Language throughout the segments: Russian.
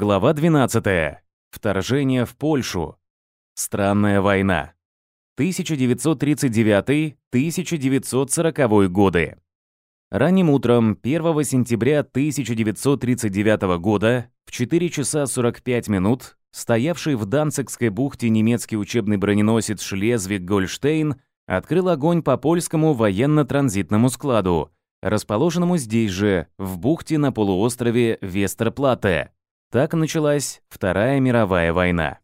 Глава 12. Вторжение в Польшу. Странная война. 1939-1940 годы. Ранним утром 1 сентября 1939 года в 4 часа 45 минут стоявший в Данцикской бухте немецкий учебный броненосец «Шлезвиг-Гольштейн» открыл огонь по польскому военно-транзитному складу, расположенному здесь же, в бухте на полуострове Вестерплате. Так началась Вторая мировая война.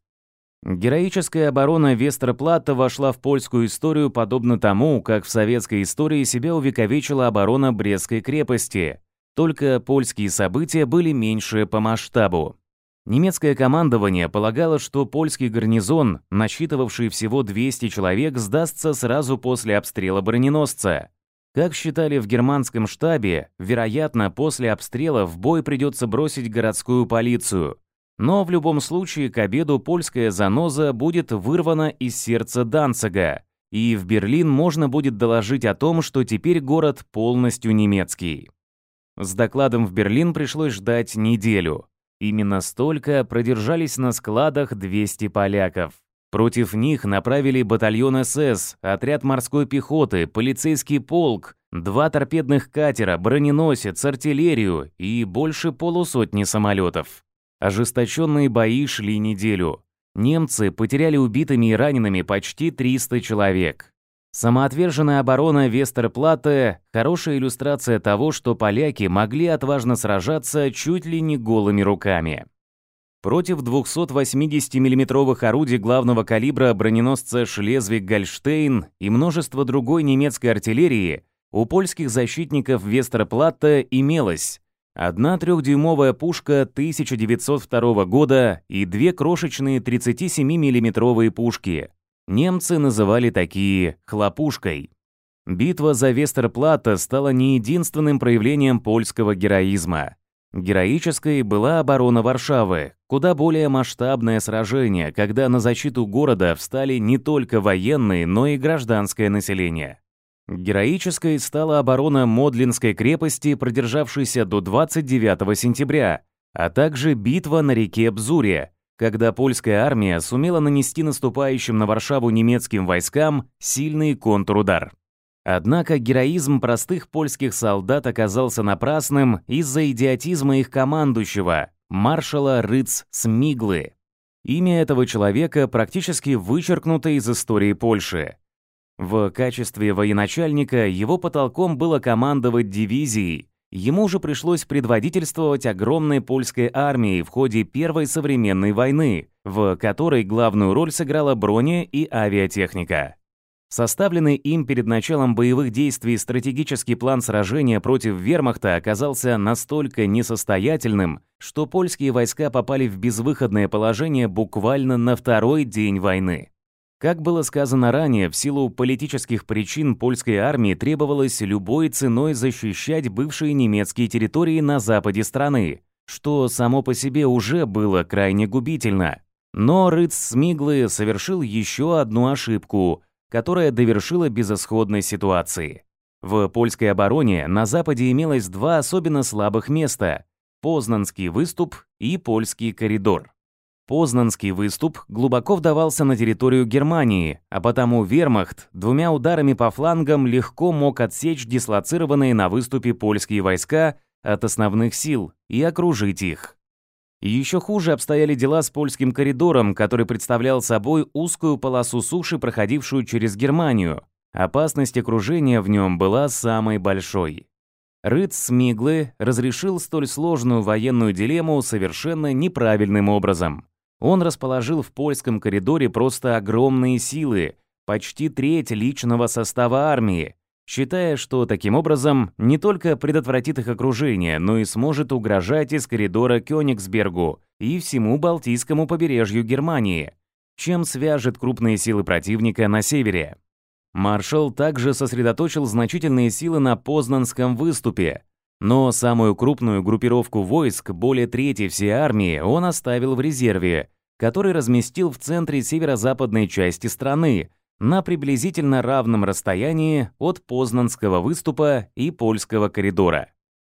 Героическая оборона Вестроплата вошла в польскую историю подобно тому, как в советской истории себя увековечила оборона Брестской крепости. Только польские события были меньше по масштабу. Немецкое командование полагало, что польский гарнизон, насчитывавший всего 200 человек, сдастся сразу после обстрела броненосца. Как считали в германском штабе, вероятно, после обстрела в бой придется бросить городскую полицию. Но в любом случае к обеду польская заноза будет вырвана из сердца Данцига, и в Берлин можно будет доложить о том, что теперь город полностью немецкий. С докладом в Берлин пришлось ждать неделю. Именно столько продержались на складах 200 поляков. Против них направили батальон СС, отряд морской пехоты, полицейский полк, два торпедных катера, броненосец, артиллерию и больше полусотни самолетов. Ожесточенные бои шли неделю. Немцы потеряли убитыми и ранеными почти 300 человек. Самоотверженная оборона Вестерплате – хорошая иллюстрация того, что поляки могли отважно сражаться чуть ли не голыми руками. Против 280 миллиметровых орудий главного калибра броненосца «Шлезвиг Гольштейн» и множество другой немецкой артиллерии у польских защитников Вестерплатта имелась одна трехдюймовая пушка 1902 года и две крошечные 37 миллиметровые пушки. Немцы называли такие «хлопушкой». Битва за Вестерплата стала не единственным проявлением польского героизма. Героической была оборона Варшавы, Куда более масштабное сражение, когда на защиту города встали не только военные, но и гражданское население. Героической стала оборона Модлинской крепости, продержавшейся до 29 сентября, а также битва на реке Бзуре, когда польская армия сумела нанести наступающим на Варшаву немецким войскам сильный контрудар. Однако героизм простых польских солдат оказался напрасным из-за идиотизма их командующего, маршала Рыц Смиглы. Имя этого человека практически вычеркнуто из истории Польши. В качестве военачальника его потолком было командовать дивизией. Ему же пришлось предводительствовать огромной польской армией в ходе Первой современной войны, в которой главную роль сыграла броня и авиатехника. Составленный им перед началом боевых действий стратегический план сражения против вермахта оказался настолько несостоятельным, что польские войска попали в безвыходное положение буквально на второй день войны. Как было сказано ранее, в силу политических причин польской армии требовалось любой ценой защищать бывшие немецкие территории на западе страны, что само по себе уже было крайне губительно. Но Рыц Смиглы совершил еще одну ошибку – которая довершила безысходной ситуации. В польской обороне на Западе имелось два особенно слабых места – Познанский выступ и Польский коридор. Познанский выступ глубоко вдавался на территорию Германии, а потому вермахт двумя ударами по флангам легко мог отсечь дислоцированные на выступе польские войска от основных сил и окружить их. И еще хуже обстояли дела с польским коридором, который представлял собой узкую полосу суши, проходившую через Германию. Опасность окружения в нем была самой большой. Рыц Смиглы разрешил столь сложную военную дилемму совершенно неправильным образом. Он расположил в польском коридоре просто огромные силы, почти треть личного состава армии, считая, что таким образом не только предотвратит их окружение, но и сможет угрожать из коридора Кёнигсбергу и всему Балтийскому побережью Германии, чем свяжет крупные силы противника на севере. Маршал также сосредоточил значительные силы на Познанском выступе, но самую крупную группировку войск, более трети всей армии, он оставил в резерве, который разместил в центре северо-западной части страны, на приблизительно равном расстоянии от Познанского выступа и Польского коридора.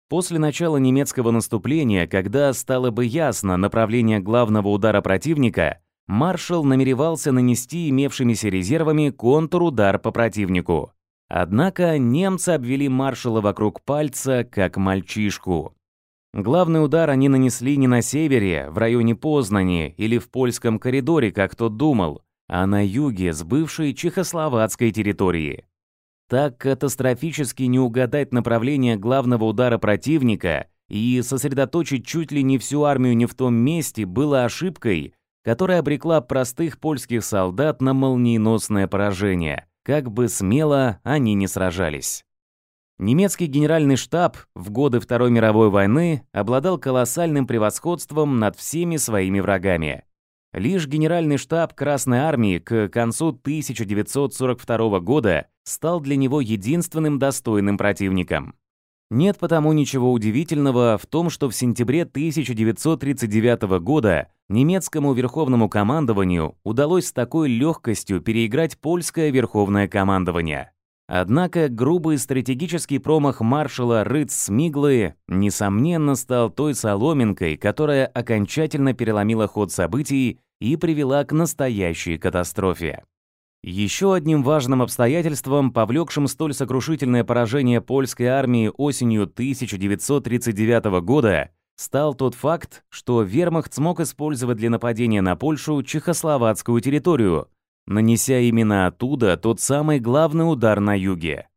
После начала немецкого наступления, когда стало бы ясно направление главного удара противника, маршал намеревался нанести имевшимися резервами контрудар по противнику. Однако немцы обвели маршала вокруг пальца, как мальчишку. Главный удар они нанесли не на севере, в районе Познани или в польском коридоре, как тот думал, а на юге с бывшей чехословацкой территории. Так катастрофически не угадать направление главного удара противника и сосредоточить чуть ли не всю армию не в том месте было ошибкой, которая обрекла простых польских солдат на молниеносное поражение, как бы смело они не сражались. Немецкий генеральный штаб в годы Второй мировой войны обладал колоссальным превосходством над всеми своими врагами – Лишь генеральный штаб Красной Армии к концу 1942 года стал для него единственным достойным противником. Нет потому ничего удивительного в том, что в сентябре 1939 года немецкому верховному командованию удалось с такой легкостью переиграть польское верховное командование. Однако грубый стратегический промах маршала Рыц-Смиглы несомненно стал той соломинкой, которая окончательно переломила ход событий и привела к настоящей катастрофе. Еще одним важным обстоятельством, повлекшим столь сокрушительное поражение польской армии осенью 1939 года, стал тот факт, что вермахт смог использовать для нападения на Польшу чехословацкую территорию, нанеся именно оттуда тот самый главный удар на юге.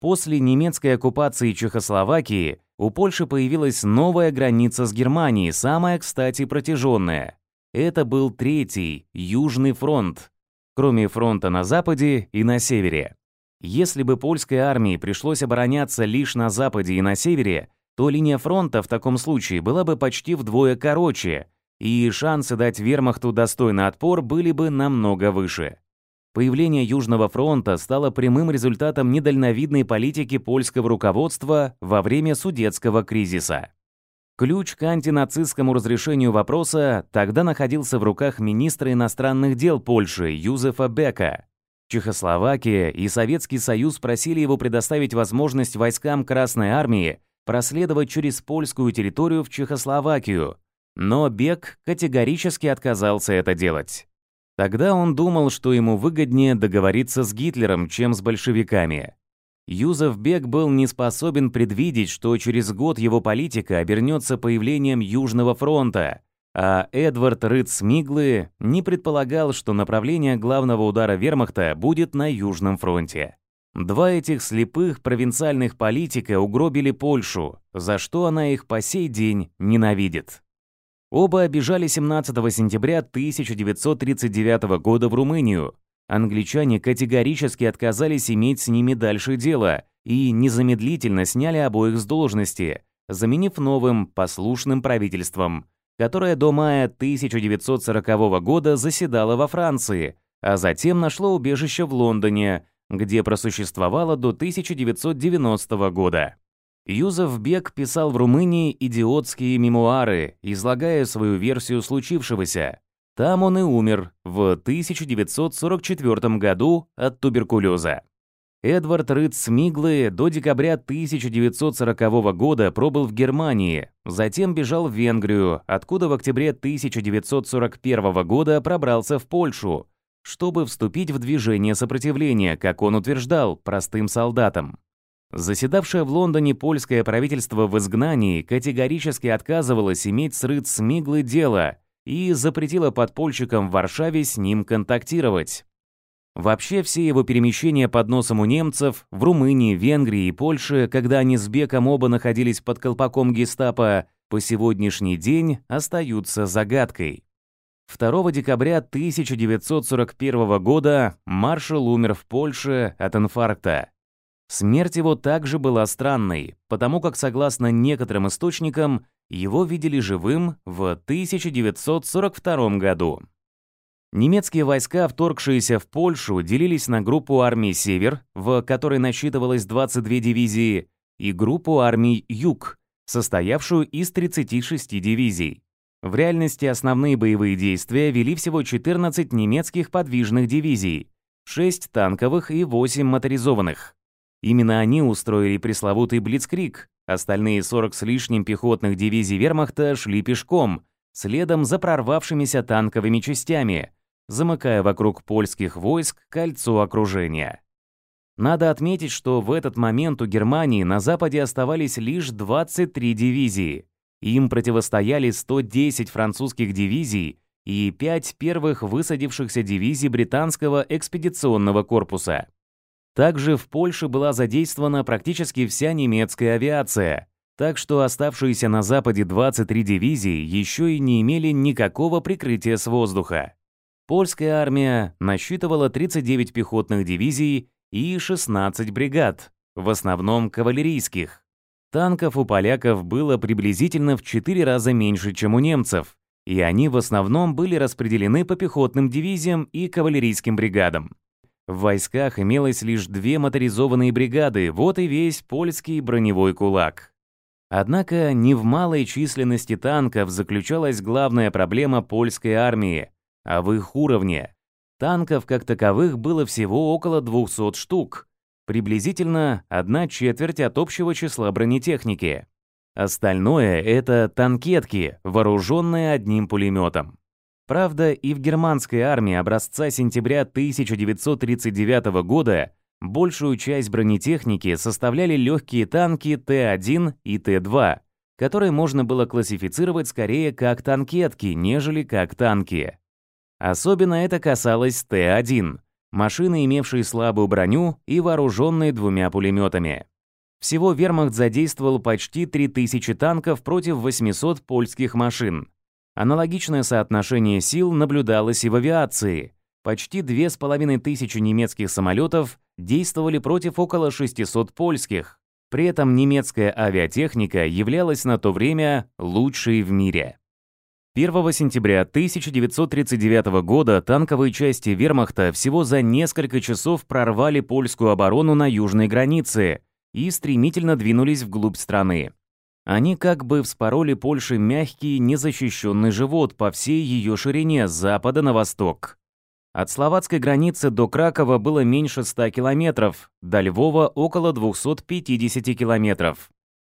После немецкой оккупации Чехословакии у Польши появилась новая граница с Германией, самая, кстати, протяженная это был Третий, Южный фронт, кроме фронта на западе и на севере. Если бы польской армии пришлось обороняться лишь на западе и на севере, то линия фронта в таком случае была бы почти вдвое короче, и шансы дать вермахту достойный отпор были бы намного выше. Появление Южного фронта стало прямым результатом недальновидной политики польского руководства во время Судетского кризиса. Ключ к антинацистскому разрешению вопроса тогда находился в руках министра иностранных дел Польши Юзефа Бека. Чехословакия и Советский Союз просили его предоставить возможность войскам Красной Армии проследовать через польскую территорию в Чехословакию, но Бек категорически отказался это делать. Тогда он думал, что ему выгоднее договориться с Гитлером, чем с большевиками. Юзефбек был не способен предвидеть, что через год его политика обернется появлением Южного фронта, а Эдвард Рыц-Миглы не предполагал, что направление главного удара вермахта будет на Южном фронте. Два этих слепых провинциальных политика угробили Польшу, за что она их по сей день ненавидит. Оба обижали 17 сентября 1939 года в Румынию, Англичане категорически отказались иметь с ними дальше дело и незамедлительно сняли обоих с должности, заменив новым послушным правительством, которое до мая 1940 года заседало во Франции, а затем нашло убежище в Лондоне, где просуществовало до 1990 года. Юзеф Бек писал в Румынии идиотские мемуары, излагая свою версию случившегося, там он и умер в 1944 году от туберкулеза. Эдвард Рыц Смиглы до декабря 1940 года пробыл в Германии, затем бежал в Венгрию, откуда в октябре 1941 года пробрался в Польшу, чтобы вступить в движение сопротивления, как он утверждал, простым солдатам. Заседавшее в Лондоне польское правительство в изгнании категорически отказывалось иметь с Рыц Смиглы дело – и запретила подпольщикам в Варшаве с ним контактировать. Вообще все его перемещения под носом у немцев в Румынии, Венгрии и Польше, когда они с Беком оба находились под колпаком гестапо, по сегодняшний день остаются загадкой. 2 декабря 1941 года маршал умер в Польше от инфаркта. Смерть его также была странной, потому как, согласно некоторым источникам, его видели живым в 1942 году. Немецкие войска, вторгшиеся в Польшу, делились на группу армий «Север», в которой насчитывалось 22 дивизии, и группу армий «Юг», состоявшую из 36 дивизий. В реальности основные боевые действия вели всего 14 немецких подвижных дивизий, 6 танковых и 8 моторизованных. Именно они устроили пресловутый Блицкрик. Остальные 40 с лишним пехотных дивизий вермахта шли пешком, следом за прорвавшимися танковыми частями, замыкая вокруг польских войск кольцо окружения. Надо отметить, что в этот момент у Германии на западе оставались лишь 23 дивизии. Им противостояли 110 французских дивизий и 5 первых высадившихся дивизий британского экспедиционного корпуса. Также в Польше была задействована практически вся немецкая авиация, так что оставшиеся на Западе 23 дивизии еще и не имели никакого прикрытия с воздуха. Польская армия насчитывала 39 пехотных дивизий и 16 бригад, в основном кавалерийских. Танков у поляков было приблизительно в 4 раза меньше, чем у немцев, и они в основном были распределены по пехотным дивизиям и кавалерийским бригадам. В войсках имелось лишь две моторизованные бригады, вот и весь польский броневой кулак. Однако не в малой численности танков заключалась главная проблема польской армии, а в их уровне. Танков как таковых было всего около 200 штук, приблизительно одна четверть от общего числа бронетехники. Остальное — это танкетки, вооруженные одним пулеметом. Правда, и в германской армии образца сентября 1939 года большую часть бронетехники составляли легкие танки Т-1 и Т-2, которые можно было классифицировать скорее как танкетки, нежели как танки. Особенно это касалось Т-1, машины, имевшие слабую броню и вооруженные двумя пулеметами. Всего вермахт задействовал почти 3000 танков против 800 польских машин – Аналогичное соотношение сил наблюдалось и в авиации. Почти 2500 немецких самолетов действовали против около 600 польских. При этом немецкая авиатехника являлась на то время лучшей в мире. 1 сентября 1939 года танковые части вермахта всего за несколько часов прорвали польскую оборону на южной границе и стремительно двинулись вглубь страны. Они как бы вспороли Польше мягкий, незащищенный живот по всей ее ширине с запада на восток. От словацкой границы до Кракова было меньше 100 километров, до Львова около 250 километров.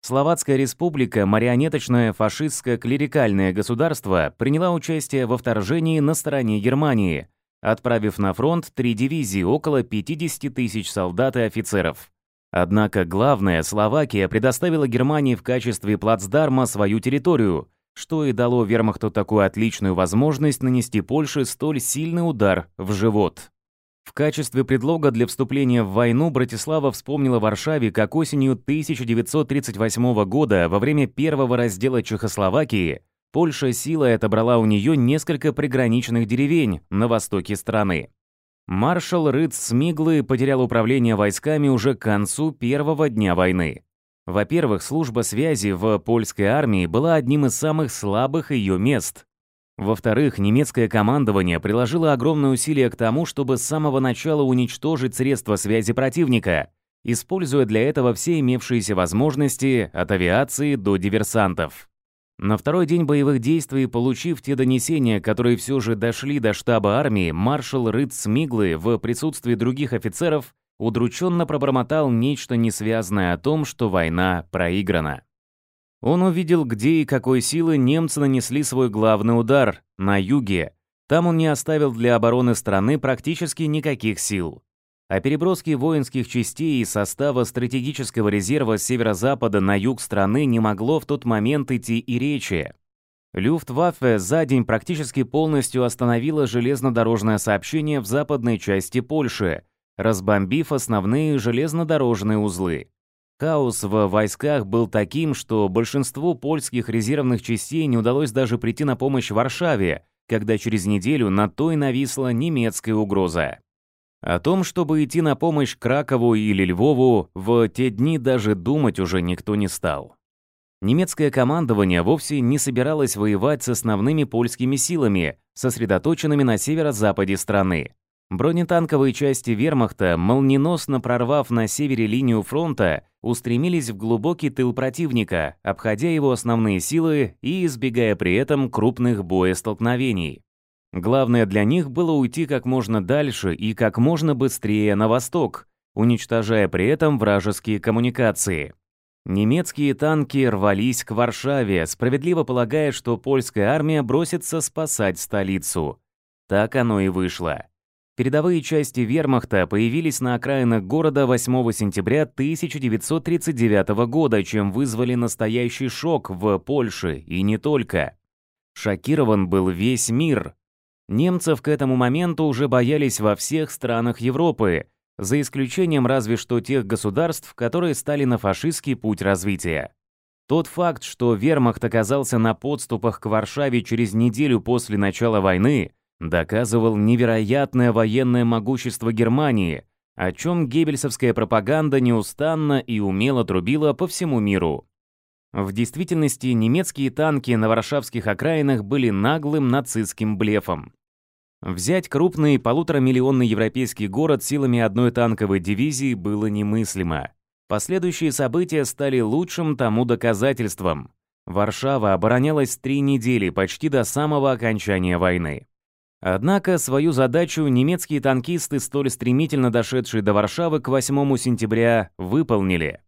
Словацкая республика, марионеточное фашистско-клерикальное государство, приняла участие во вторжении на стороне Германии, отправив на фронт три дивизии около 50 тысяч солдат и офицеров. Однако главное, Словакия предоставила Германии в качестве плацдарма свою территорию, что и дало вермахту такую отличную возможность нанести Польше столь сильный удар в живот. В качестве предлога для вступления в войну Братислава вспомнила Варшаве, как осенью 1938 года во время первого раздела Чехословакии Польша силой отобрала у нее несколько приграничных деревень на востоке страны маршал Рыд Смиглы потерял управление войсками уже к концу первого дня войны. Во-первых, служба связи в польской армии была одним из самых слабых ее мест. Во-вторых, немецкое командование приложило огромные усилия к тому, чтобы с самого начала уничтожить средства связи противника, используя для этого все имевшиеся возможности от авиации до диверсантов. На второй день боевых действий, получив те донесения, которые все же дошли до штаба армии, маршал Рыд Смиглы в присутствии других офицеров удрученно пробормотал нечто несвязное о том, что война проиграна. Он увидел, где и какой силы немцы нанесли свой главный удар – на юге. Там он не оставил для обороны страны практически никаких сил о переброске воинских частей и состава стратегического резерва северо-запада на юг страны не могло в тот момент идти и речи. Люфтваффе за день практически полностью остановила железнодорожное сообщение в западной части Польши, разбомбив основные железнодорожные узлы. Хаос в войсках был таким, что большинству польских резервных частей не удалось даже прийти на помощь Варшаве, когда через неделю на той нависла немецкая угроза. О том, чтобы идти на помощь Кракову или Львову, в те дни даже думать уже никто не стал. Немецкое командование вовсе не собиралось воевать с основными польскими силами, сосредоточенными на северо-западе страны. Бронетанковые части вермахта, молниеносно прорвав на севере линию фронта, устремились в глубокий тыл противника, обходя его основные силы и избегая при этом крупных боестолкновений. Главное для них было уйти как можно дальше и как можно быстрее на восток, уничтожая при этом вражеские коммуникации. Немецкие танки рвались к Варшаве, справедливо полагая, что польская армия бросится спасать столицу. Так оно и вышло. Передовые части вермахта появились на окраинах города 8 сентября 1939 года, чем вызвали настоящий шок в Польше и не только. Шокирован был весь мир, Немцев к этому моменту уже боялись во всех странах Европы, за исключением разве что тех государств, которые стали на фашистский путь развития. Тот факт, что вермахт оказался на подступах к Варшаве через неделю после начала войны, доказывал невероятное военное могущество Германии, о чем геббельсовская пропаганда неустанно и умело трубила по всему миру. В действительности немецкие танки на варшавских окраинах были наглым нацистским блефом. Взять крупный полуторамиллионный европейский город силами одной танковой дивизии было немыслимо. Последующие события стали лучшим тому доказательством. Варшава оборонялась три недели, почти до самого окончания войны. Однако свою задачу немецкие танкисты, столь стремительно дошедшие до Варшавы к 8 сентября, выполнили.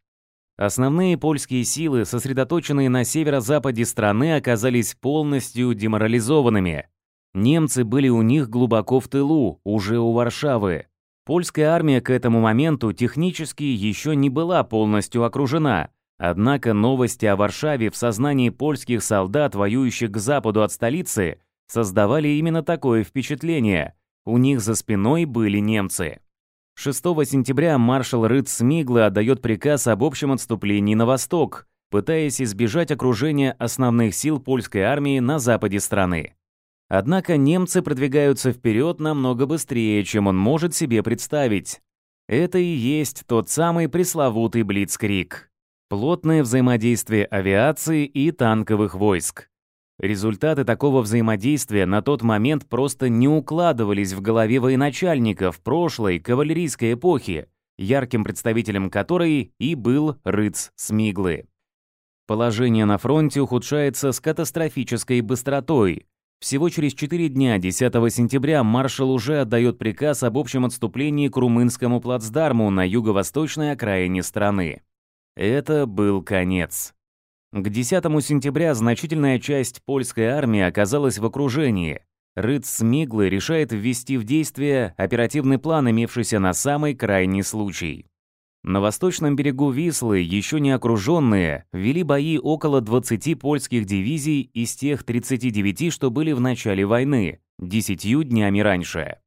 Основные польские силы, сосредоточенные на северо-западе страны, оказались полностью деморализованными. Немцы были у них глубоко в тылу, уже у Варшавы. Польская армия к этому моменту технически еще не была полностью окружена, однако новости о Варшаве в сознании польских солдат, воюющих к западу от столицы, создавали именно такое впечатление. У них за спиной были немцы. 6 сентября маршал Рыц Смигла отдает приказ об общем отступлении на восток, пытаясь избежать окружения основных сил польской армии на западе страны. Однако немцы продвигаются вперед намного быстрее, чем он может себе представить. Это и есть тот самый пресловутый Блицкрик. Плотное взаимодействие авиации и танковых войск. Результаты такого взаимодействия на тот момент просто не укладывались в голове военачальников прошлой кавалерийской эпохи, ярким представителем которой и был Рыц Смиглы. Положение на фронте ухудшается с катастрофической быстротой – всего через четыре дня, 10 сентября, маршал уже отдает приказ об общем отступлении к румынскому плацдарму на юго-восточной окраине страны. Это был конец. К 10 сентября значительная часть польской армии оказалась в окружении. Рыц Смиглы решает ввести в действие оперативный план, имевшийся на самый крайний случай. На восточном берегу Вислы, еще не окруженные, вели бои около 20 польских дивизий из тех 39, что были в начале войны, 10 днями раньше.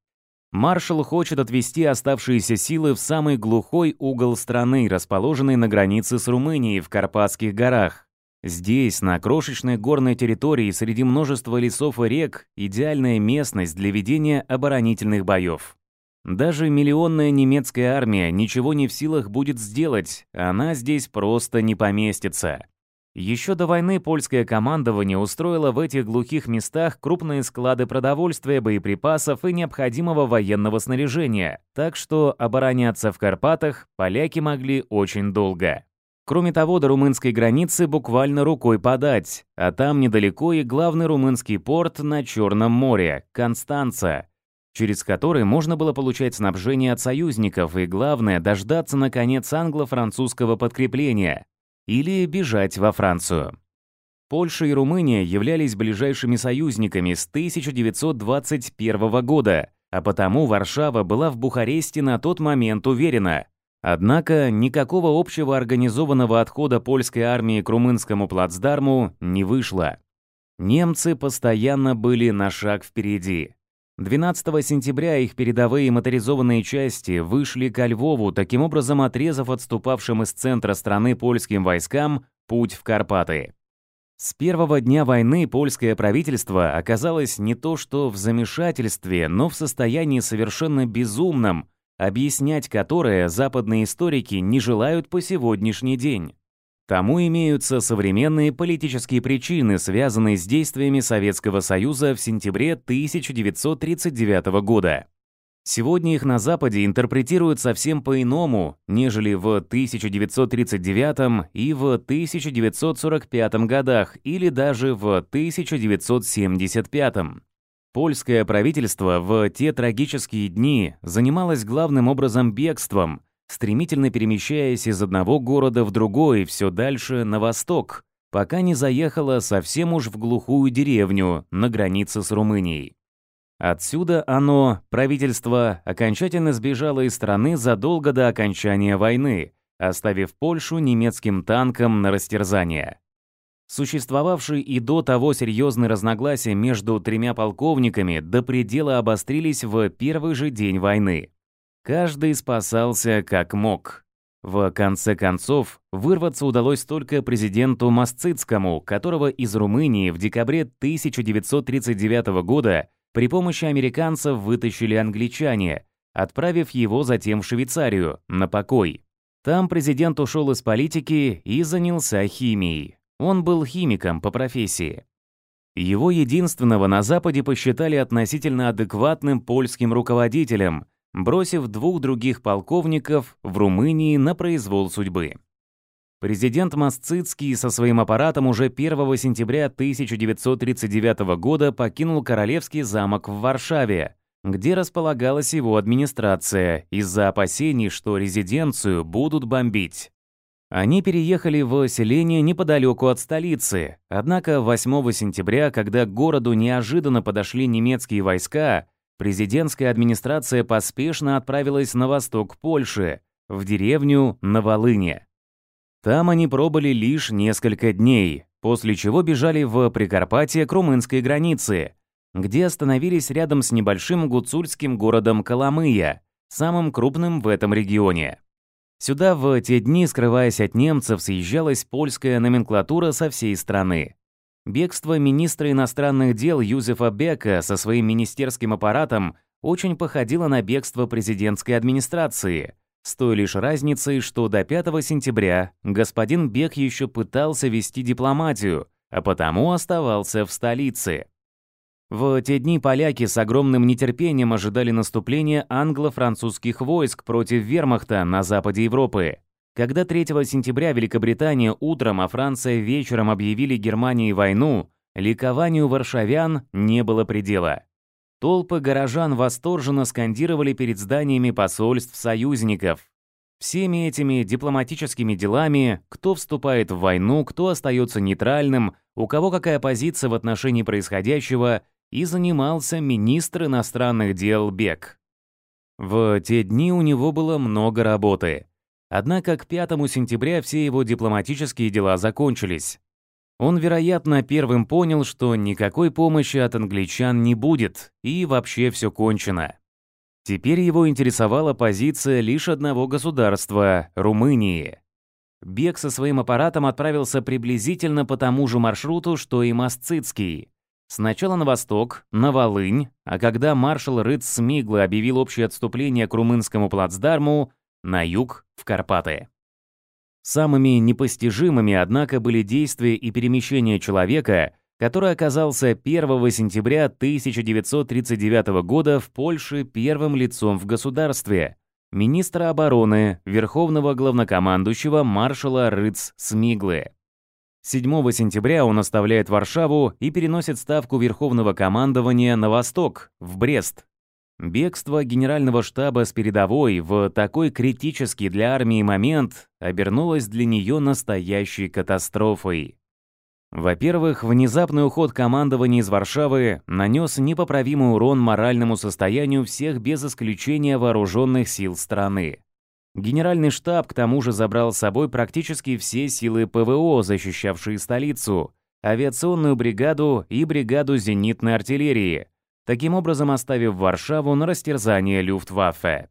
Маршал хочет отвести оставшиеся силы в самый глухой угол страны, расположенный на границе с Румынией в Карпатских горах. Здесь, на крошечной горной территории среди множества лесов и рек, идеальная местность для ведения оборонительных боев. Даже миллионная немецкая армия ничего не в силах будет сделать, она здесь просто не поместится. Еще до войны польское командование устроило в этих глухих местах крупные склады продовольствия, боеприпасов и необходимого военного снаряжения, так что обороняться в Карпатах поляки могли очень долго. Кроме того, до румынской границы буквально рукой подать, а там недалеко и главный румынский порт на Черном море – Констанца, через который можно было получать снабжение от союзников и, главное, дождаться, наконец, англо-французского подкрепления или бежать во Францию. Польша и Румыния являлись ближайшими союзниками с 1921 года, а потому Варшава была в Бухаресте на тот момент уверена. Однако никакого общего организованного отхода польской армии к румынскому плацдарму не вышло. Немцы постоянно были на шаг впереди. 12 сентября их передовые моторизованные части вышли ко Львову, таким образом отрезав отступавшим из центра страны польским войскам путь в Карпаты. С первого дня войны польское правительство оказалось не то что в замешательстве, но в состоянии совершенно безумном, объяснять которое западные историки не желают по сегодняшний день. Тому имеются современные политические причины, связанные с действиями Советского Союза в сентябре 1939 года. Сегодня их на Западе интерпретируют совсем по-иному, нежели в 1939 и в 1945 годах или даже в 1975. Польское правительство в те трагические дни занималось главным образом бегством – стремительно перемещаясь из одного города в другой, все дальше, на восток, пока не заехала совсем уж в глухую деревню на границе с Румынией. Отсюда оно, правительство, окончательно сбежало из страны задолго до окончания войны, оставив Польшу немецким танкам на растерзание. Существовавшие и до того серьезные разногласия между тремя полковниками до предела обострились в первый же день войны. Каждый спасался как мог. В конце концов, вырваться удалось только президенту Масцитскому, которого из Румынии в декабре 1939 года при помощи американцев вытащили англичане, отправив его затем в Швейцарию на покой. Там президент ушел из политики и занялся химией. Он был химиком по профессии. Его единственного на Западе посчитали относительно адекватным польским руководителем, бросив двух других полковников в Румынии на произвол судьбы. Президент Масцицкий со своим аппаратом уже 1 сентября 1939 года покинул Королевский замок в Варшаве, где располагалась его администрация, из-за опасений, что резиденцию будут бомбить. Они переехали в селение неподалеку от столицы, однако 8 сентября, когда к городу неожиданно подошли немецкие войска, президентская администрация поспешно отправилась на восток Польши, в деревню Новолыне. Там они пробыли лишь несколько дней, после чего бежали в Прикарпатье к румынской границе, где остановились рядом с небольшим гуцульским городом Коломыя, самым крупным в этом регионе. Сюда в те дни, скрываясь от немцев, съезжалась польская номенклатура со всей страны. Бегство министра иностранных дел Юзефа Бека со своим министерским аппаратом очень походило на бегство президентской администрации, с той лишь разницей, что до 5 сентября господин Бек еще пытался вести дипломатию, а потому оставался в столице. В те дни поляки с огромным нетерпением ожидали наступления англо-французских войск против вермахта на западе Европы. Когда 3 сентября Великобритания утром, а Франция вечером объявили Германии войну, ликованию варшавян не было предела. Толпы горожан восторженно скандировали перед зданиями посольств союзников. Всеми этими дипломатическими делами, кто вступает в войну, кто остается нейтральным, у кого какая позиция в отношении происходящего, и занимался министр иностранных дел Бек. В те дни у него было много работы. Однако к 5 сентября все его дипломатические дела закончились. Он, вероятно, первым понял, что никакой помощи от англичан не будет, и вообще все кончено. Теперь его интересовала позиция лишь одного государства – Румынии. Бек со своим аппаратом отправился приблизительно по тому же маршруту, что и Масцитский. Сначала на восток, на Волынь, а когда маршал Рыц Смигла объявил общее отступление к румынскому плацдарму, на юг, в Карпаты. Самыми непостижимыми, однако, были действия и перемещения человека, который оказался 1 сентября 1939 года в Польше первым лицом в государстве, министра обороны, верховного главнокомандующего маршала Рыц Смиглы. 7 сентября он оставляет Варшаву и переносит ставку Верховного командования на восток, в Брест, Бегство генерального штаба с передовой в такой критический для армии момент обернулось для нее настоящей катастрофой. Во-первых, внезапный уход командования из Варшавы нанес непоправимый урон моральному состоянию всех без исключения вооруженных сил страны. Генеральный штаб к тому же забрал с собой практически все силы ПВО, защищавшие столицу, авиационную бригаду и бригаду зенитной артиллерии – Таким образом оставив Варшаву на растерзание Люфтваффе.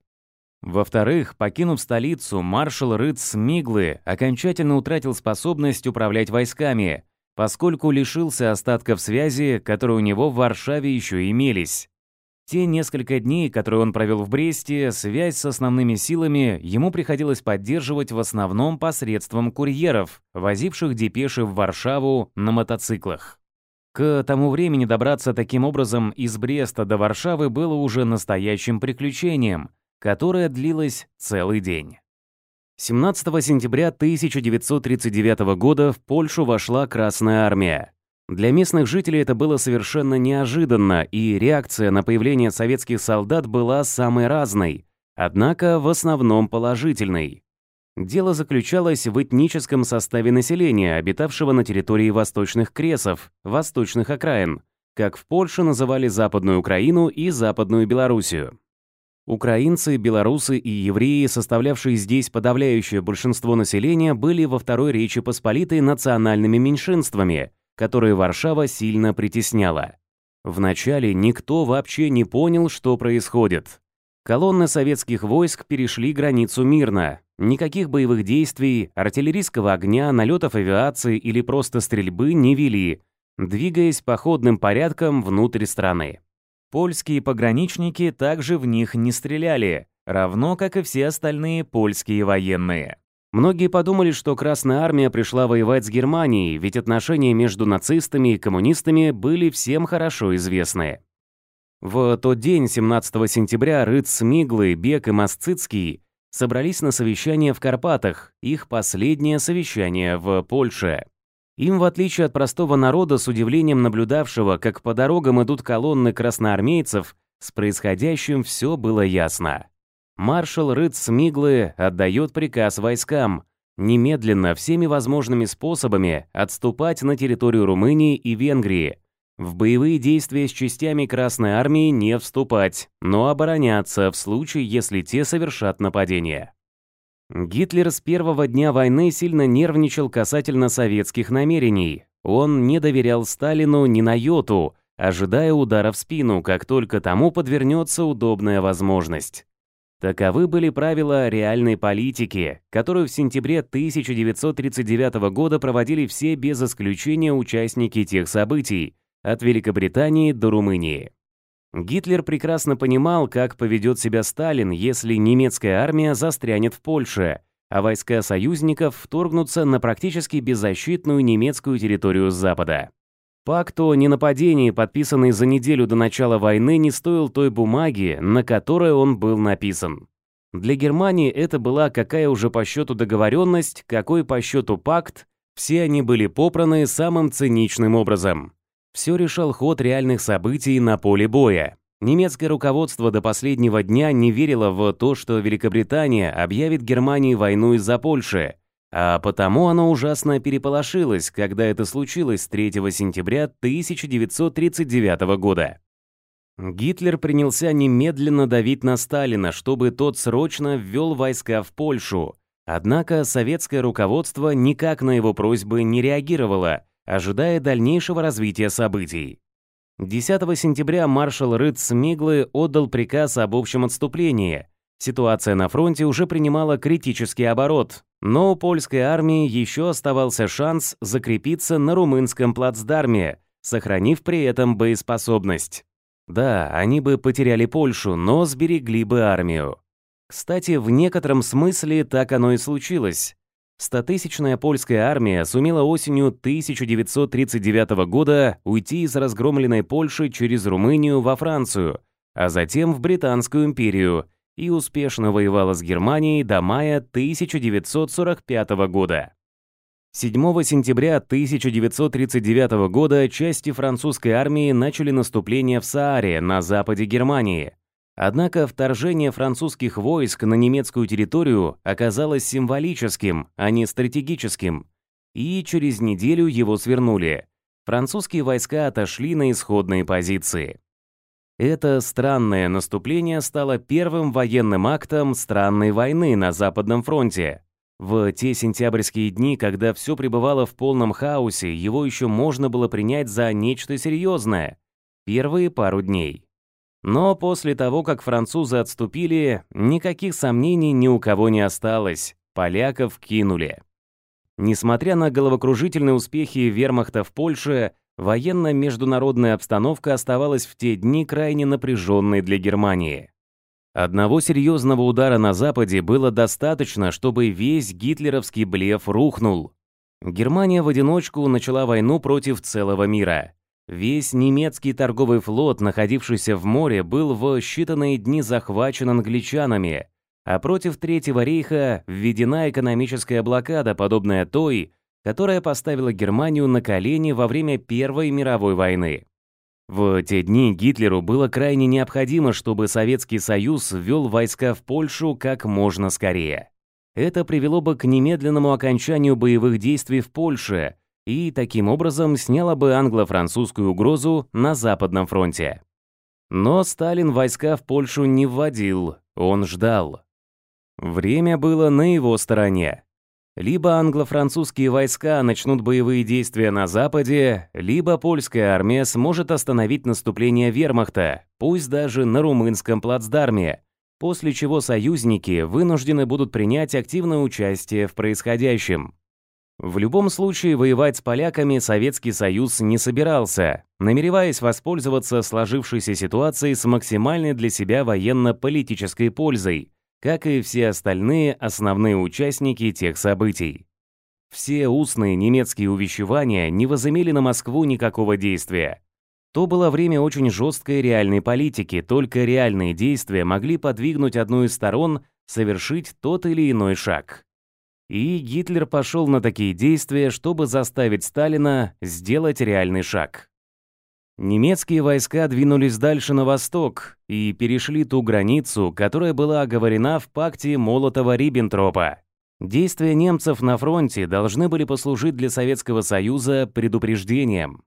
Во-вторых, покинув столицу, маршал Рыц Миглы окончательно утратил способность управлять войсками, поскольку лишился остатков связи, которые у него в Варшаве еще имелись. Те несколько дней, которые он провел в Бресте, связь с основными силами ему приходилось поддерживать в основном посредством курьеров, возивших депеши в Варшаву на мотоциклах. К тому времени добраться таким образом из Бреста до Варшавы было уже настоящим приключением, которое длилось целый день. 17 сентября 1939 года в Польшу вошла Красная Армия. Для местных жителей это было совершенно неожиданно, и реакция на появление советских солдат была самой разной, однако в основном положительной. Дело заключалось в этническом составе населения, обитавшего на территории восточных кресов, восточных окраин, как в Польше называли Западную Украину и Западную Белоруссию. Украинцы, белорусы и евреи, составлявшие здесь подавляющее большинство населения, были во Второй Речи Посполитой национальными меньшинствами, которые Варшава сильно притесняла. Вначале никто вообще не понял, что происходит. Колонны советских войск перешли границу мирно. Никаких боевых действий, артиллерийского огня, налетов авиации или просто стрельбы не вели, двигаясь походным порядком внутрь страны. Польские пограничники также в них не стреляли, равно как и все остальные польские военные. Многие подумали, что Красная Армия пришла воевать с Германией, ведь отношения между нацистами и коммунистами были всем хорошо известны. В тот день, 17 сентября, Рыц Миглы, Бек и Масцицкий собрались на совещание в Карпатах, их последнее совещание в Польше. Им, в отличие от простого народа, с удивлением наблюдавшего, как по дорогам идут колонны красноармейцев, с происходящим все было ясно. Маршал Рыц Миглы отдает приказ войскам немедленно всеми возможными способами отступать на территорию Румынии и Венгрии, в боевые действия с частями Красной Армии не вступать, но обороняться в случае, если те совершат нападение. Гитлер с первого дня войны сильно нервничал касательно советских намерений. Он не доверял Сталину ни на йоту, ожидая удара в спину, как только тому подвернется удобная возможность. Таковы были правила реальной политики, которую в сентябре 1939 года проводили все без исключения участники тех событий, от Великобритании до Румынии. Гитлер прекрасно понимал, как поведет себя Сталин, если немецкая армия застрянет в Польше, а войска союзников вторгнутся на практически беззащитную немецкую территорию с запада. Пакт о ненападении, подписанный за неделю до начала войны, не стоил той бумаги, на которой он был написан. Для Германии это была какая уже по счету договоренность, какой по счету пакт, все они были попраны самым циничным образом все решал ход реальных событий на поле боя. Немецкое руководство до последнего дня не верило в то, что Великобритания объявит Германии войну из-за Польши, а потому оно ужасно переполошилось, когда это случилось 3 сентября 1939 года. Гитлер принялся немедленно давить на Сталина, чтобы тот срочно ввел войска в Польшу. Однако советское руководство никак на его просьбы не реагировало – ожидая дальнейшего развития событий. 10 сентября маршал Рыд Смиглы отдал приказ об общем отступлении. Ситуация на фронте уже принимала критический оборот, но у польской армии еще оставался шанс закрепиться на румынском плацдарме, сохранив при этом боеспособность. Да, они бы потеряли Польшу, но сберегли бы армию. Кстати, в некотором смысле так оно и случилось. 100-тысячная польская армия сумела осенью 1939 года уйти из разгромленной Польши через Румынию во Францию, а затем в Британскую империю и успешно воевала с Германией до мая 1945 года. 7 сентября 1939 года части французской армии начали наступление в Сааре на западе Германии. Однако вторжение французских войск на немецкую территорию оказалось символическим, а не стратегическим, и через неделю его свернули. Французские войска отошли на исходные позиции. Это странное наступление стало первым военным актом странной войны на Западном фронте. В те сентябрьские дни, когда все пребывало в полном хаосе, его еще можно было принять за нечто серьезное. Первые пару дней. Но после того, как французы отступили, никаких сомнений ни у кого не осталось. Поляков кинули. Несмотря на головокружительные успехи вермахта в Польше, военно-международная обстановка оставалась в те дни крайне напряженной для Германии. Одного серьезного удара на Западе было достаточно, чтобы весь гитлеровский блеф рухнул. Германия в одиночку начала войну против целого мира. Весь немецкий торговый флот, находившийся в море, был в считанные дни захвачен англичанами, а против Третьего рейха введена экономическая блокада, подобная той, которая поставила Германию на колени во время Первой мировой войны. В те дни Гитлеру было крайне необходимо, чтобы Советский Союз ввел войска в Польшу как можно скорее. Это привело бы к немедленному окончанию боевых действий в Польше – и таким образом сняла бы англо-французскую угрозу на Западном фронте. Но Сталин войска в Польшу не вводил, он ждал. Время было на его стороне. Либо англо-французские войска начнут боевые действия на Западе, либо польская армия сможет остановить наступление вермахта, пусть даже на румынском плацдарме, после чего союзники вынуждены будут принять активное участие в происходящем. В любом случае, воевать с поляками Советский Союз не собирался, намереваясь воспользоваться сложившейся ситуацией с максимальной для себя военно-политической пользой, как и все остальные основные участники тех событий. Все устные немецкие увещевания не возымели на Москву никакого действия. То было время очень жесткой реальной политики, только реальные действия могли подвигнуть одну из сторон совершить тот или иной шаг. И Гитлер пошел на такие действия, чтобы заставить Сталина сделать реальный шаг. Немецкие войска двинулись дальше на восток и перешли ту границу, которая была оговорена в пакте Молотова-Риббентропа. Действия немцев на фронте должны были послужить для Советского Союза предупреждением.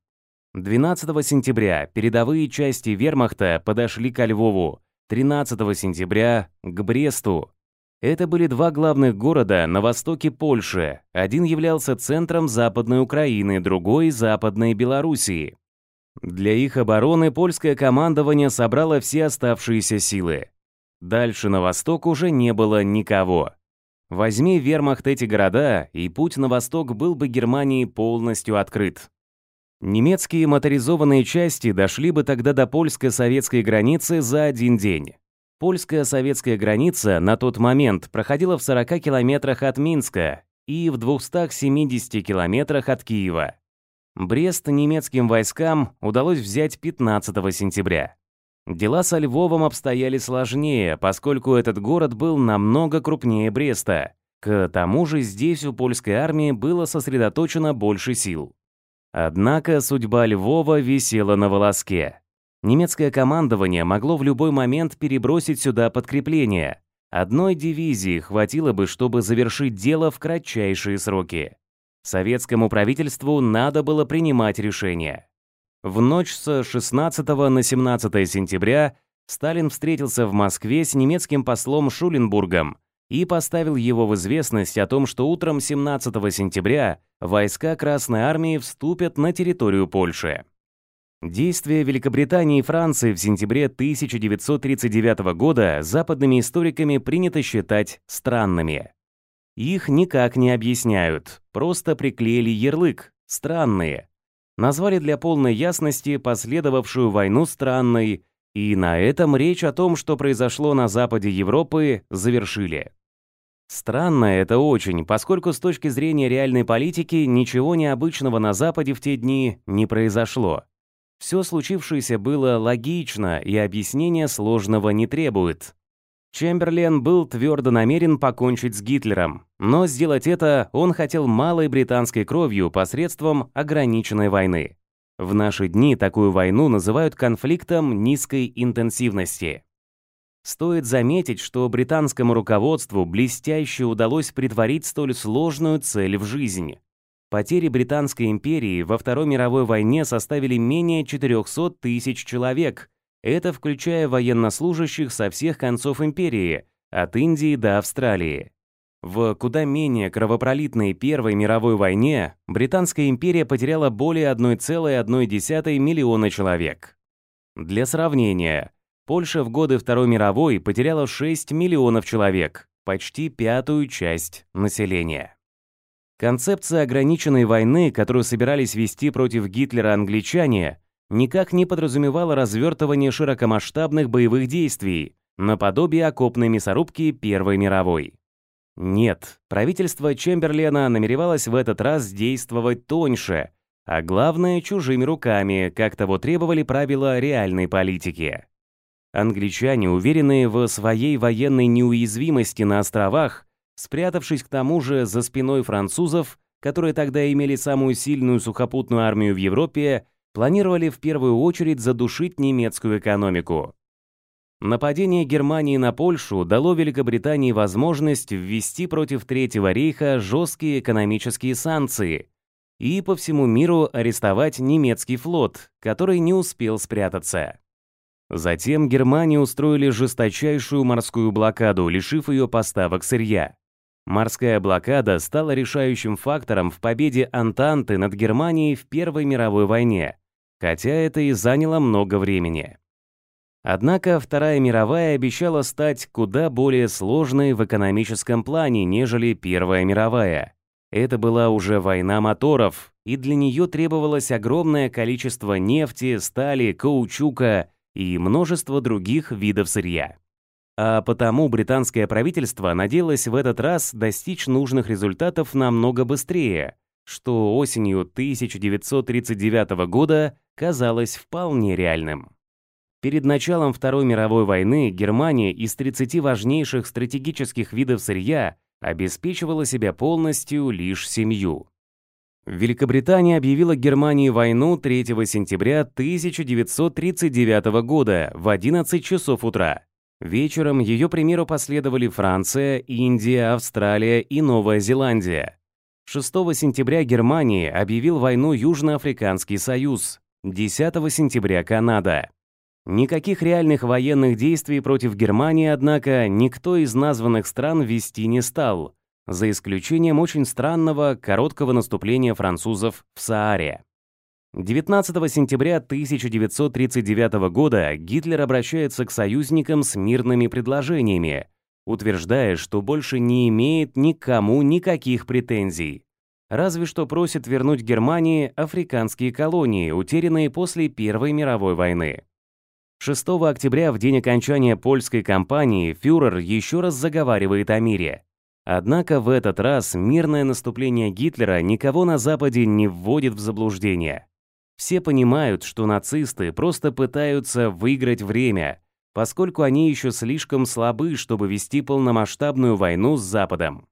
12 сентября передовые части вермахта подошли ко Львову, 13 сентября – к Бресту, это были два главных города на востоке Польши. Один являлся центром Западной Украины, другой – Западной Белоруссии. Для их обороны польское командование собрало все оставшиеся силы. Дальше на восток уже не было никого. Возьми вермахт эти города, и путь на восток был бы Германии полностью открыт. Немецкие моторизованные части дошли бы тогда до польско-советской границы за один день. Польская советская граница на тот момент проходила в 40 километрах от Минска и в 270 километрах от Киева. Брест немецким войскам удалось взять 15 сентября. Дела со Львовом обстояли сложнее, поскольку этот город был намного крупнее Бреста. К тому же здесь у польской армии было сосредоточено больше сил. Однако судьба Львова висела на волоске. Немецкое командование могло в любой момент перебросить сюда подкрепление. Одной дивизии хватило бы, чтобы завершить дело в кратчайшие сроки. Советскому правительству надо было принимать решение. В ночь с 16 на 17 сентября Сталин встретился в Москве с немецким послом Шуленбургом и поставил его в известность о том, что утром 17 сентября войска Красной Армии вступят на территорию Польши. Действия Великобритании и Франции в сентябре 1939 года западными историками принято считать странными. Их никак не объясняют, просто приклеили ярлык «странные». Назвали для полной ясности последовавшую войну странной, и на этом речь о том, что произошло на западе Европы, завершили. Странно это очень, поскольку с точки зрения реальной политики ничего необычного на Западе в те дни не произошло. Все случившееся было логично, и объяснения сложного не требует. Чемберлен был твердо намерен покончить с Гитлером, но сделать это он хотел малой британской кровью посредством ограниченной войны. В наши дни такую войну называют конфликтом низкой интенсивности. Стоит заметить, что британскому руководству блестяще удалось притворить столь сложную цель в жизнь. Потери Британской империи во Второй мировой войне составили менее 400 тысяч человек, это включая военнослужащих со всех концов империи, от Индии до Австралии. В куда менее кровопролитной Первой мировой войне Британская империя потеряла более 1,1 миллиона человек. Для сравнения, Польша в годы Второй мировой потеряла 6 миллионов человек, почти пятую часть населения. Концепция ограниченной войны, которую собирались вести против Гитлера англичане, никак не подразумевала развертывание широкомасштабных боевых действий, наподобие окопной мясорубки Первой мировой. Нет, правительство Чемберлена намеревалось в этот раз действовать тоньше, а главное – чужими руками, как того требовали правила реальной политики. Англичане, уверенные в своей военной неуязвимости на островах, спрятавшись к тому же за спиной французов, которые тогда имели самую сильную сухопутную армию в Европе, планировали в первую очередь задушить немецкую экономику. Нападение Германии на Польшу дало Великобритании возможность ввести против Третьего рейха жесткие экономические санкции и по всему миру арестовать немецкий флот, который не успел спрятаться. Затем Германии устроили жесточайшую морскую блокаду, лишив ее поставок сырья. Морская блокада стала решающим фактором в победе Антанты над Германией в Первой мировой войне, хотя это и заняло много времени. Однако Вторая мировая обещала стать куда более сложной в экономическом плане, нежели Первая мировая. Это была уже война моторов, и для нее требовалось огромное количество нефти, стали, каучука и множество других видов сырья. А потому британское правительство надеялось в этот раз достичь нужных результатов намного быстрее, что осенью 1939 года казалось вполне реальным. Перед началом Второй мировой войны Германия из 30 важнейших стратегических видов сырья обеспечивала себя полностью лишь семью. Великобритания объявила Германии войну 3 сентября 1939 года в 11 часов утра. Вечером ее примеру последовали Франция, Индия, Австралия и Новая Зеландия. 6 сентября Германии объявил войну Южноафриканский союз, 10 сентября Канада. Никаких реальных военных действий против Германии, однако, никто из названных стран вести не стал, за исключением очень странного короткого наступления французов в Сааре. 19 сентября 1939 года Гитлер обращается к союзникам с мирными предложениями, утверждая, что больше не имеет никому никаких претензий. Разве что просит вернуть Германии африканские колонии, утерянные после Первой мировой войны. 6 октября, в день окончания польской кампании, фюрер еще раз заговаривает о мире. Однако в этот раз мирное наступление Гитлера никого на Западе не вводит в заблуждение. Все понимают, что нацисты просто пытаются выиграть время, поскольку они еще слишком слабы, чтобы вести полномасштабную войну с Западом.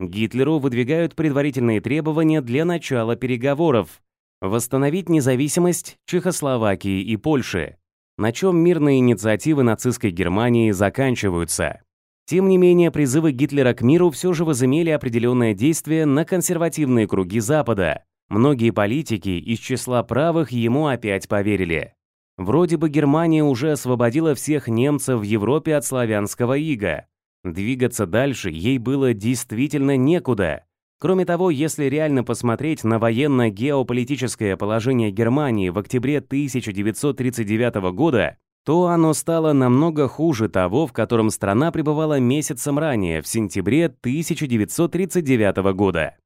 Гитлеру выдвигают предварительные требования для начала переговоров, восстановить независимость Чехословакии и Польши, на чем мирные инициативы нацистской Германии заканчиваются. Тем не менее, призывы Гитлера к миру все же возымели определенное действие на консервативные круги Запада, Многие политики из числа правых ему опять поверили. Вроде бы Германия уже освободила всех немцев в Европе от славянского ига. Двигаться дальше ей было действительно некуда. Кроме того, если реально посмотреть на военно-геополитическое положение Германии в октябре 1939 года, то оно стало намного хуже того, в котором страна пребывала месяцем ранее, в сентябре 1939 года.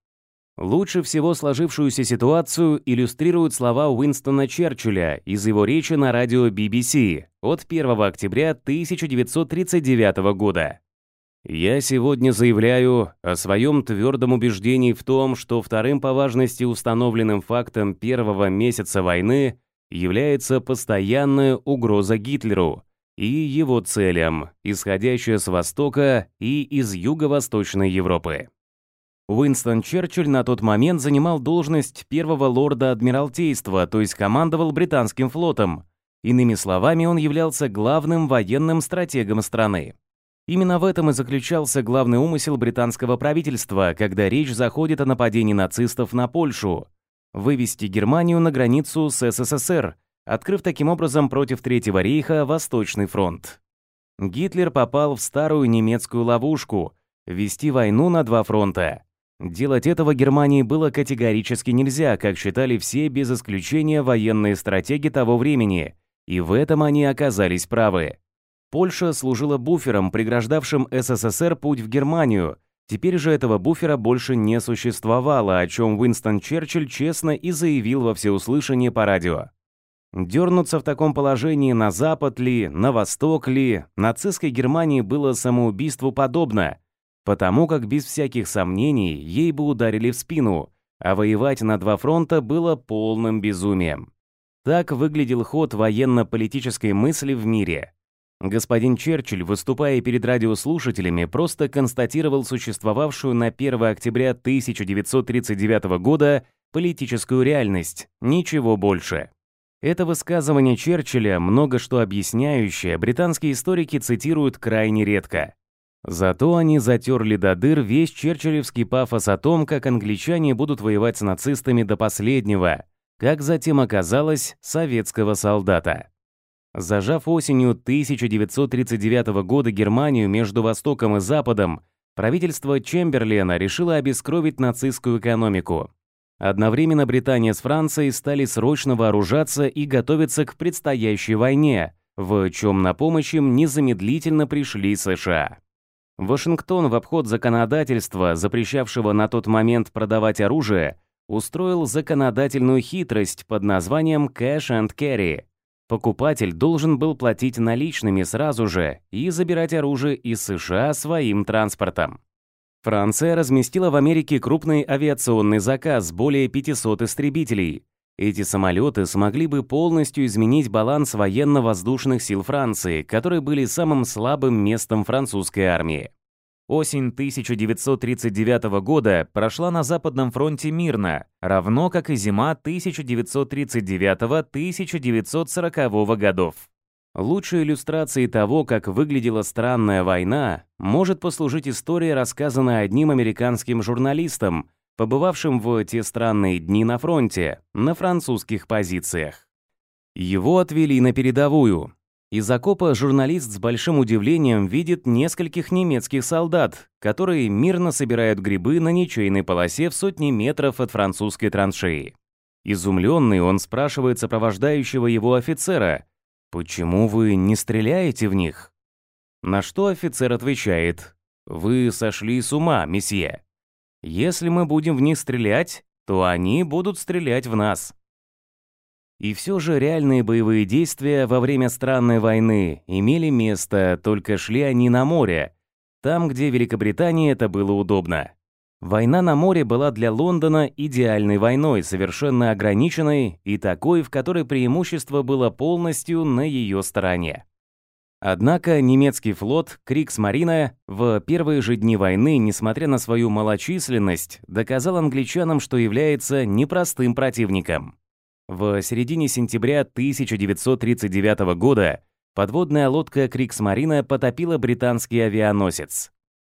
Лучше всего сложившуюся ситуацию иллюстрируют слова Уинстона Черчилля из его речи на радио BBC от 1 октября 1939 года. «Я сегодня заявляю о своем твердом убеждении в том, что вторым по важности установленным фактом первого месяца войны является постоянная угроза Гитлеру и его целям, исходящая с Востока и из Юго-Восточной Европы. Уинстон Черчилль на тот момент занимал должность первого лорда Адмиралтейства, то есть командовал британским флотом. Иными словами, он являлся главным военным стратегом страны. Именно в этом и заключался главный умысел британского правительства, когда речь заходит о нападении нацистов на Польшу – вывести Германию на границу с СССР, открыв таким образом против Третьего рейха Восточный фронт. Гитлер попал в старую немецкую ловушку – вести войну на два фронта. Делать этого Германии было категорически нельзя, как считали все без исключения военные стратеги того времени, и в этом они оказались правы. Польша служила буфером, преграждавшим СССР путь в Германию. Теперь же этого буфера больше не существовало, о чем Уинстон Черчилль честно и заявил во всеуслышание по радио. Дернуться в таком положении на запад ли, на восток ли, нацистской Германии было самоубийству подобно – потому как без всяких сомнений ей бы ударили в спину, а воевать на два фронта было полным безумием. Так выглядел ход военно-политической мысли в мире. Господин Черчилль, выступая перед радиослушателями, просто констатировал существовавшую на 1 октября 1939 года политическую реальность, ничего больше. Это высказывание Черчилля, много что объясняющее, британские историки цитируют крайне редко. Зато они затерли до дыр весь черчиллевский пафос о том, как англичане будут воевать с нацистами до последнего, как затем оказалось, советского солдата. Зажав осенью 1939 года Германию между Востоком и Западом, правительство Чемберлена решило обескровить нацистскую экономику. Одновременно Британия с Францией стали срочно вооружаться и готовиться к предстоящей войне, в чем на помощь им незамедлительно пришли США. Вашингтон в обход законодательства, запрещавшего на тот момент продавать оружие, устроил законодательную хитрость под названием «cash and carry». Покупатель должен был платить наличными сразу же и забирать оружие из США своим транспортом. Франция разместила в Америке крупный авиационный заказ более 500 истребителей, эти самолеты смогли бы полностью изменить баланс военно-воздушных сил Франции, которые были самым слабым местом французской армии. Осень 1939 года прошла на Западном фронте мирно, равно как и зима 1939-1940 годов. Лучшей иллюстрацией того, как выглядела странная война, может послужить история, рассказанная одним американским журналистом, побывавшим в те странные дни на фронте, на французских позициях. Его отвели на передовую. Из окопа журналист с большим удивлением видит нескольких немецких солдат, которые мирно собирают грибы на ничейной полосе в сотни метров от французской траншеи. Изумленный он спрашивает сопровождающего его офицера, «Почему вы не стреляете в них?» На что офицер отвечает, «Вы сошли с ума, месье. Если мы будем в них стрелять, то они будут стрелять в нас. И все же реальные боевые действия во время странной войны имели место, только шли они на море, там, где Великобритании это было удобно. Война на море была для Лондона идеальной войной, совершенно ограниченной и такой, в которой преимущество было полностью на ее стороне. Однако немецкий флот Криксмарина в первые же дни войны, несмотря на свою малочисленность, доказал англичанам, что является непростым противником. В середине сентября 1939 года подводная лодка Криксмарина потопила британский авианосец.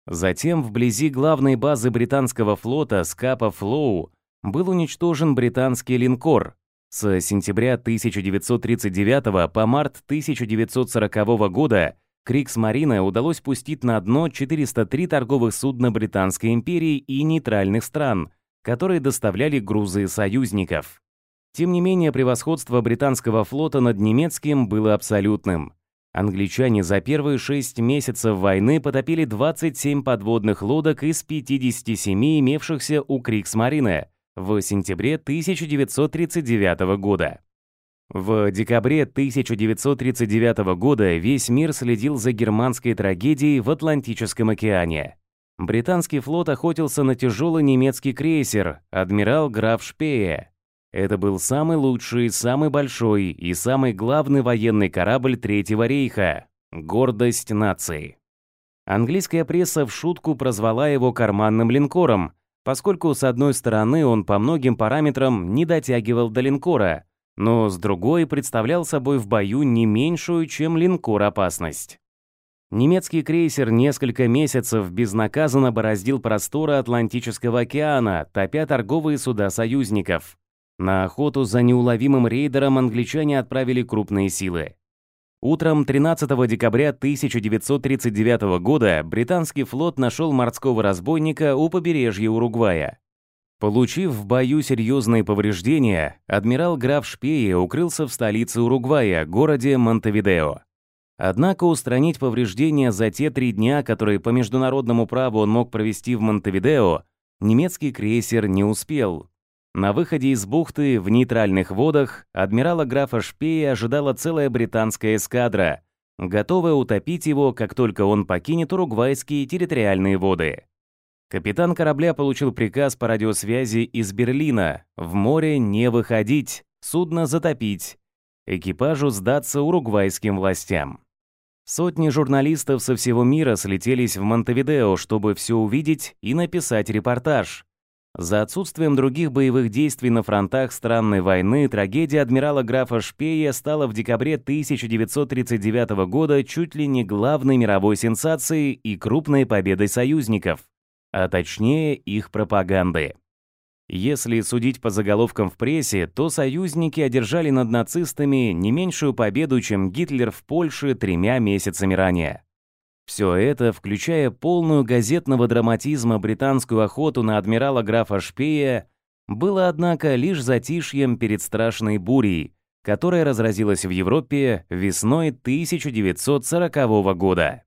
Затем вблизи главной базы британского флота Скапа Флоу был уничтожен британский линкор, с сентября 1939 по март 1940 года Крикс Марина удалось пустить на дно 403 торговых судна Британской империи и нейтральных стран, которые доставляли грузы союзников. Тем не менее, превосходство британского флота над немецким было абсолютным. Англичане за первые шесть месяцев войны потопили 27 подводных лодок из 57 имевшихся у Криксмарины, в сентябре 1939 года. В декабре 1939 года весь мир следил за германской трагедией в Атлантическом океане. Британский флот охотился на тяжелый немецкий крейсер «Адмирал Граф Шпее». Это был самый лучший, самый большой и самый главный военный корабль Третьего рейха – «Гордость нации». Английская пресса в шутку прозвала его «карманным линкором», поскольку с одной стороны он по многим параметрам не дотягивал до линкора, но с другой представлял собой в бою не меньшую, чем линкор опасность. Немецкий крейсер несколько месяцев безнаказанно бороздил просторы Атлантического океана, топя торговые суда союзников. На охоту за неуловимым рейдером англичане отправили крупные силы. Утром 13 декабря 1939 года британский флот нашел морского разбойника у побережья Уругвая. Получив в бою серьезные повреждения, адмирал граф Шпее укрылся в столице Уругвая, городе Монтевидео. Однако устранить повреждения за те три дня, которые по международному праву он мог провести в Монтевидео, немецкий крейсер не успел, на выходе из бухты в нейтральных водах адмирала графа Шпея ожидала целая британская эскадра, готовая утопить его, как только он покинет уругвайские территориальные воды. Капитан корабля получил приказ по радиосвязи из Берлина в море не выходить, судно затопить, экипажу сдаться уругвайским властям. Сотни журналистов со всего мира слетелись в Монтевидео, чтобы все увидеть и написать репортаж – за отсутствием других боевых действий на фронтах странной войны трагедия адмирала графа Шпея стала в декабре 1939 года чуть ли не главной мировой сенсацией и крупной победой союзников, а точнее их пропаганды. Если судить по заголовкам в прессе, то союзники одержали над нацистами не меньшую победу, чем Гитлер в Польше тремя месяцами ранее. Все это, включая полную газетного драматизма британскую охоту на адмирала графа Шпея, было, однако, лишь затишьем перед страшной бурей, которая разразилась в Европе весной 1940 года.